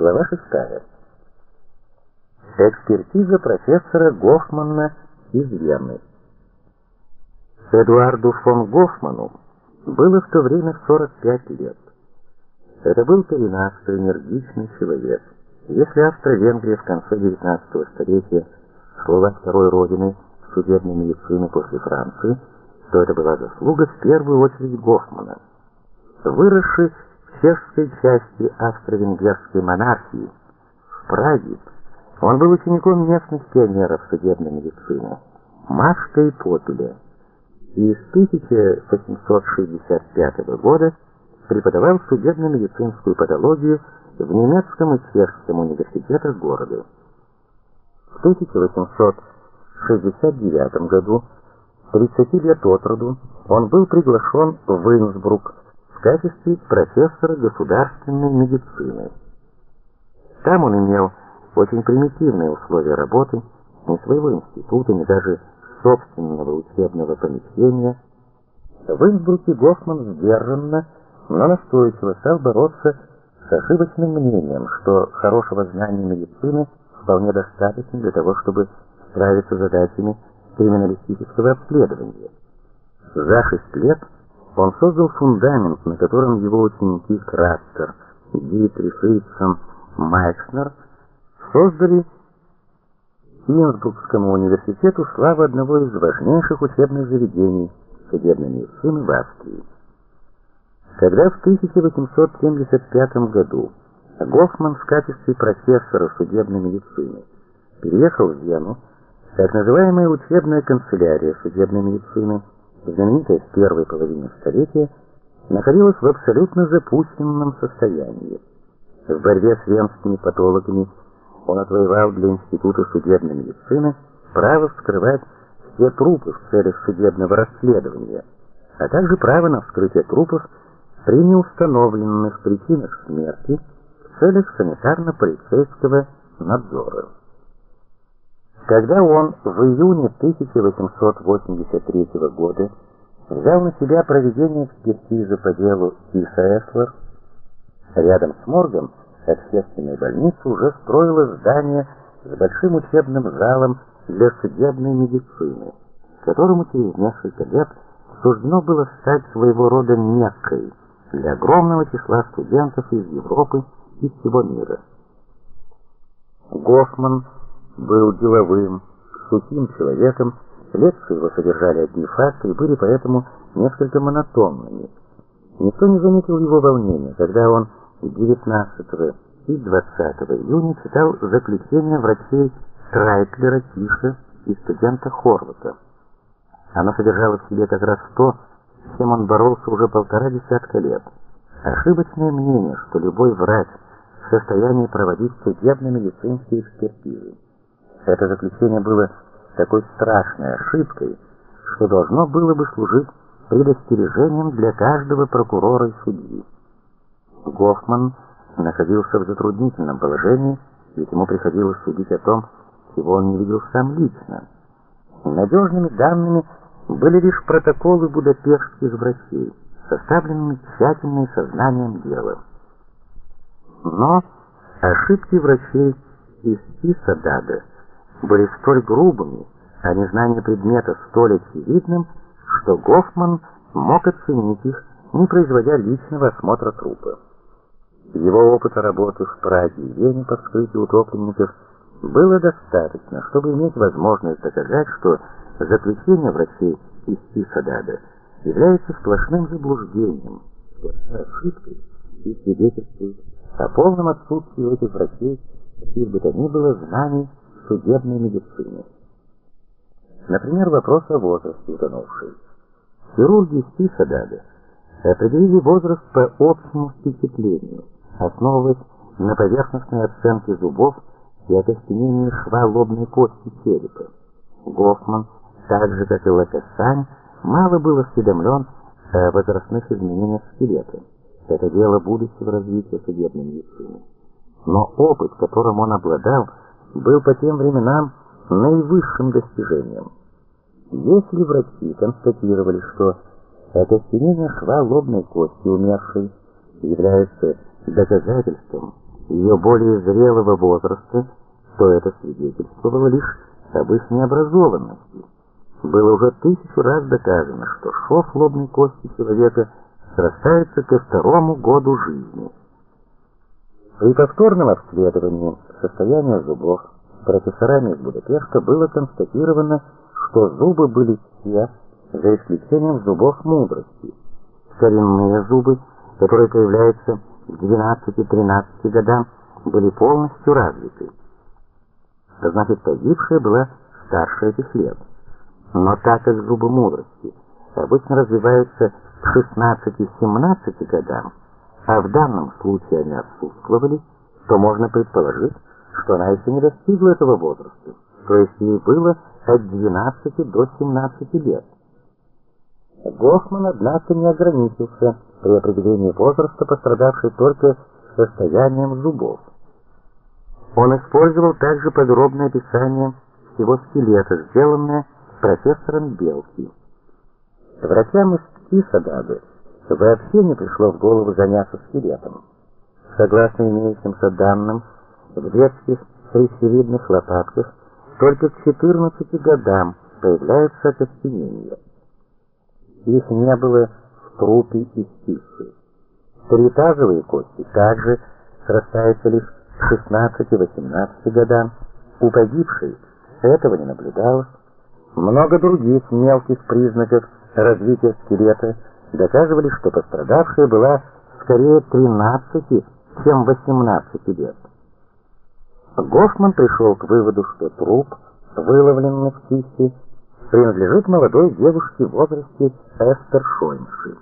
Глава 6. Экспертиза профессора Гофмана из Вены. Эдуарду фон Гофману было в то время 45 лет. Это был коренастый, энергичный человек. Если Австро-Венгрия в конце XIX столетия слова второй родины судебной медицины после Франции, то это была заслуга в первую очередь Гофмана. Выросший чешской части австро-венгерской монархии, в Праге, он был учеником местных пионеров судебной медицины, Машка и Попеля, и с 1865 года преподавал судебно-медицинскую патологию в немецком и чешском университетах города. В 1869 году, 30 лет от роду, он был приглашен в Инсбрук в качестве профессора государственной медицины. Там он имел очень примитивные условия работы, ни своего института, ни даже собственного учебного помещения. В Инсбруке Гофман сдержанно, но настойчиво стал бороться с ошибочным мнением, что хорошего знания медицины вполне достаточно для того, чтобы справиться с задачами криминалистического обследования. За шесть лет он создал фундамент, на котором его ученики Краттер, Дитрих, Ипсон, Майкснер создали Инсбрукскому университету славу одного из важнейших учебных заведений судебной медицины в Австрии. Когда в 1875 году Гофман в качестве профессора судебной медицины переехал в Вену, так называемая учебная канцелярия судебной медицины, знаменитая в первой половине столетия, находилась в абсолютно запущенном состоянии. В борьбе с венскими патологами он отвоевал для Института судебной медицины право вскрывать все трупы в целях судебного расследования, а также право на вскрытие трупов при неустановленных причинах смерти в целях санитарно-полицейского надзора. Когда он в июне 1883 года взял на себя проведение экспертизы по делу Тиса Эслер, рядом с моргом общественной больницы уже строилось здание с большим учебным залом для судебной медицины, которому через несколько лет суждено было стать своего рода Меккой для огромного числа студентов из Европы и всего мира. Гофман был деловым, сухим человеком, лекции его содержали одни факты и были поэтому несколько монотонными. Никто не заметил его волнения, когда он 19 и 20 июня читал заключение врачей Трайтлера, Тиша и студента Хорвата. Оно содержало в себе как раз то, с чем он боролся уже полтора десятка лет. Ошибочное мнение, что любой врач в состоянии проводить судебно-медицинские экспертизы. Это заключение было такой страшной ошибкой, что должно было бы служить предостережением для каждого прокурора и судьи. Гофман находился в затруднительном положении, ведь ему приходилось судить о том, чего он не видел сам лично. Надежными данными были лишь протоколы будапештских врачей, составленные тщательно и сознанием дела. Но ошибки врачей из Тисадада были столь грубыми, а незнание предмета столь очевидным, что Гофман мог оценить их, не производя личного осмотра трупа. Его опыта работы в Праге и Вене по вскрытию утопленников было достаточно, чтобы иметь возможность доказать, что заключение врачей из Тисадада является сплошным заблуждением, сплошной ошибкой и свидетельствует о полном отсутствии этих врачей каких бы то ни было знаний судебной медицины. Например, вопрос о возрасте утонувшей. Хирурги из Тисадада определили возраст по общему впечатлению – основываясь на поверхностной оценке зубов и окостенении шва лобной кости черепа. Гофман, так же как и Лакасань, мало был осведомлен о возрастных изменениях скелета. Это дело будущего развития судебной медицины. Но опыт, которым он обладал, был по тем временам наивысшим достижением. Если врачи констатировали, что окостенение шва лобной кости умершей является доказательством ее более зрелого возраста, то это свидетельствовало лишь об их необразованности. Было уже тысячу раз доказано, что шов лобной кости человека срастается ко второму году жизни. При повторном обследовании состояния зубов профессорами из Будапешта было констатировано, что зубы были все, за исключением зубов мудрости. Коренные зубы, которые появляются к 12-13 годам, были полностью развиты. Значит, погибшая была старше этих лет. Но так как зубы мудрости обычно развиваются к 16-17 годам, а в данном случае они отсутствовали, то можно предположить, что она еще не достигла этого возраста, то есть ей было от 12 до 17 лет. Гофман, однако, не ограничился при определении возраста пострадавшей только состоянием зубов. Он использовал также подробное описание всего скелета, сделанное профессором Белки. Врачам из Тисадады вообще не пришло в голову заняться скелетом. Согласно имеющимся данным, в детских хрящевидных лопатках только к 14 годам появляются окостенения. Их не было в трупе и стихе. Тритазовые кости также срастаются лишь к 16-18 годам. У погибшей этого не наблюдалось. Много других мелких признаков развития скелета доказывали, что пострадавшая была скорее 13, чем 18 лет. Гофман пришел к выводу, что труп, выловленный в кисти, принадлежит молодой девушке в возрасте Эстер Шойнши.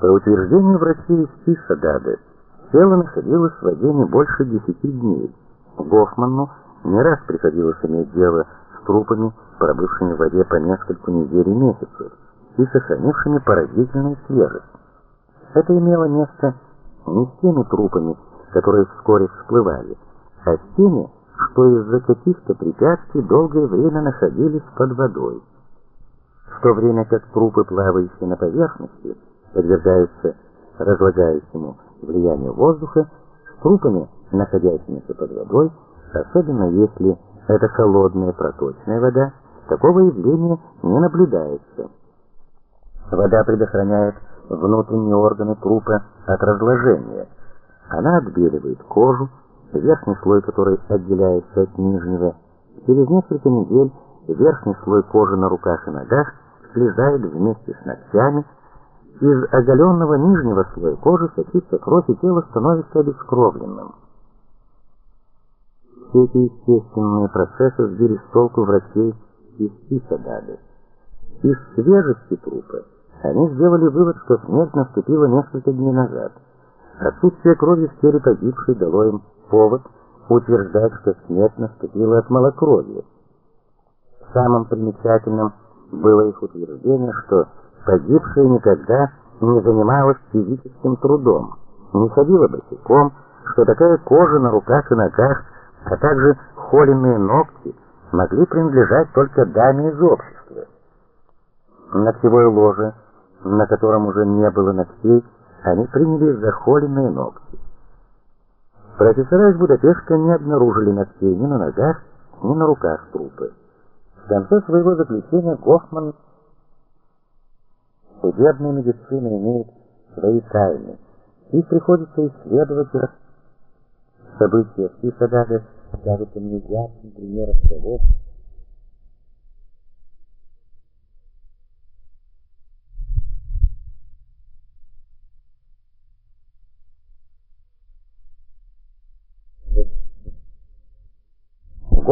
По утверждению врачей из Тисадады, тело находилось в воде не больше 10 дней. Гофману не раз приходилось иметь дело с трупами, пробывшими в воде по несколько недель и месяцев, и сохранившими поразительную свежесть. Это имело место не с теми трупами, которые вскоре всплывали, а с теми, что из-за каких-то препятствий долгое время находились под водой. В то время как трупы, плавающие на поверхности, подвергаются разлагающему влиянию воздуха, с трупами, находящимися под водой, особенно если это холодная проточная вода, такого явления не наблюдается. Вода предохраняет внутренние органы трупа от разложения. Она отбеливает кожу, верхний слой которой отделяется от нижнего. Через несколько недель верхний слой кожи на руках и ногах слезает вместе с ногтями. Из оголенного нижнего слоя кожи сочится кровь, и тело становится обескровленным. Все эти естественные процессы сбили с толку врачей из Исадады. Из свежести трупа они сделали вывод, что смерть наступила несколько дней назад. Отсутствие крови в теле погибшей дало им повод утверждать, что смерть наступила от малокровия. Самым примечательным было их утверждение, что погибшая никогда не занималась физическим трудом, не ходила босиком, что такая кожа на руках и ногах, а также холеные ногти могли принадлежать только даме из общества. Ногтевое ложе, на котором уже не было ногтей, они приняли за холеные ногти. Профессора из Будапешта не обнаружили ногтей ни на ногах, ни на руках трупы. В конце своего заключения Гофман судебная медицина имеет свои тайны. Их приходится исследовать события в Кисадаге кажется мне ярким примером того,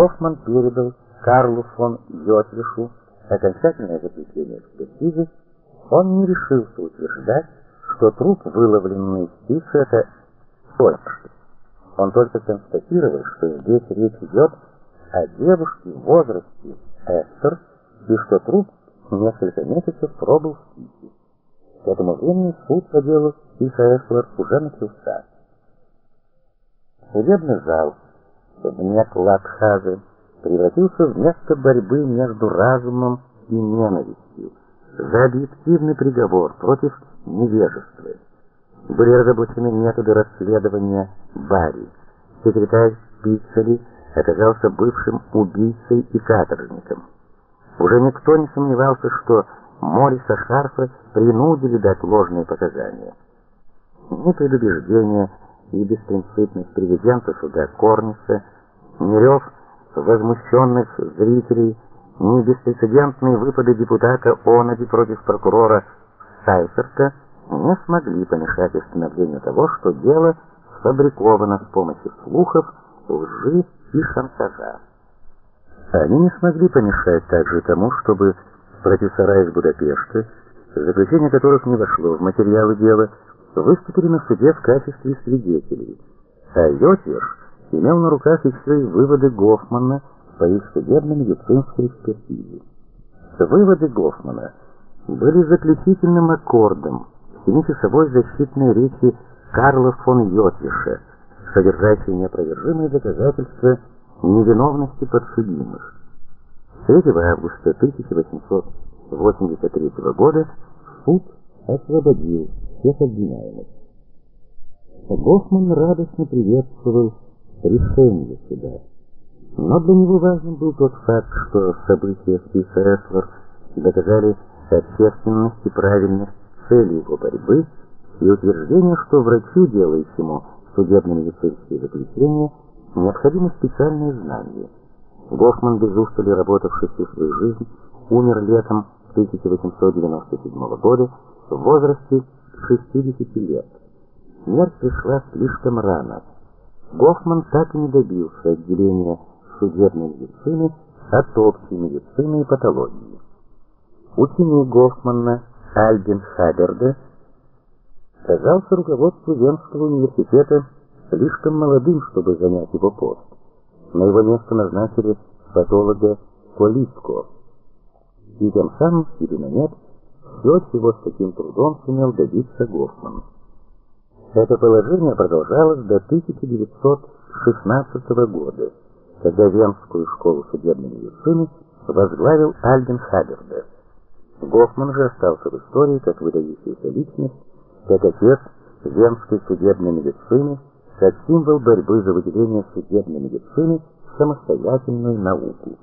Гофман передал Карлу фон Йотлишу окончательное заключение экспертизы, он не решился утверждать, что труп, выловленный из птицы, это Сольфш. Он только констатировал, что здесь речь идет о девушке в возрасте Эстер, и что труп несколько месяцев пробыл в птице. К этому времени суд по делу Тиса Эслер уже начался. Судебный зал Кабинет Латхазы превратился в место борьбы между разумом и ненавистью за объективный приговор против невежества. были разоблачены методы расследования Барри. Секретарь Пиццели оказался бывшим убийцей и каторжником. Уже никто не сомневался, что Мориса Шарфа принудили дать ложные показания. Ни предубеждения и беспринципность президента суда Корниса, ни рев возмущенных зрителей, ни беспрецедентные выпады депутата Онади против прокурора Сайферта не смогли помешать установлению того, что дело сфабриковано с помощью слухов, лжи и шантажа. Они не смогли помешать также тому, чтобы профессора из Будапешта, заключение которых не вошло в материалы дела, выступили на суде в качестве свидетелей, а Йотвиш имел на руках еще и выводы Гофмана по их судебно-медицинской экспертизе. Выводы Гофмана были заключительным аккордом семичасовой защитной речи Карла фон Йотвиша, содержащей неопровержимые доказательства невиновности подсудимых. 3 августа 1883 года суд освободил всех обвиняемых. Гофман радостно приветствовал решение суда. Но для него важным был тот факт, что события списа Эсвар доказали общественности правильность цели его борьбы и утверждение, что врачу, делающему судебно-медицинские заключения, необходимы специальные знания. Гофман, без устали работавший всю свою жизнь, умер летом 1897 года в возрасте 60 лет. Смерть пришла слишком рано. Гофман так и не добился отделения судебной медицины от общей медицины и патологии. Ученик Гофмана Альбин Хаберда казался руководству Венского университета слишком молодым, чтобы занять его пост. На его место назначили патолога Колиско. И тем самым или на нет все, чего с таким трудом сумел добиться Гофман. Это положение продолжалось до 1916 года, когда Венскую школу судебной медицины возглавил Альбин Хаберда. Гофман же остался в истории как выдающаяся личность, как отец Венской судебной медицины, как символ борьбы за выделение судебной медицины в самостоятельную науку.